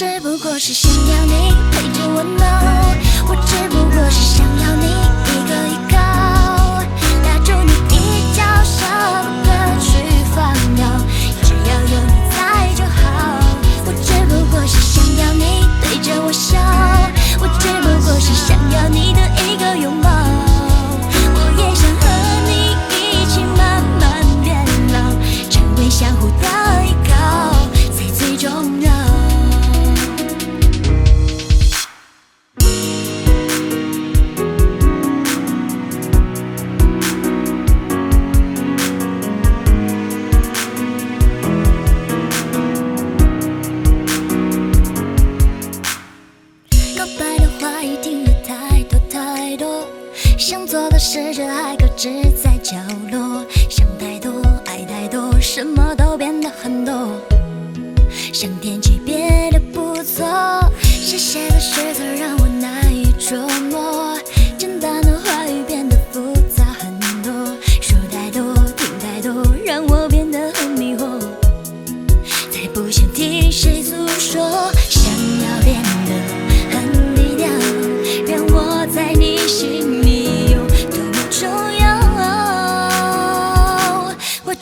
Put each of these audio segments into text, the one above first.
只不过是想要你陪着我闹，我只不过是想试着还搁置在角落，想太多，爱太多，什么都变得很多。像天气变得不错，谁写的诗词让我难以琢磨，简单的话语变得复杂很多，说太多，听太多，让我变得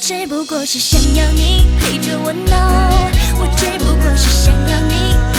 只不过是想要你陪着我闹，我只不过是想要你，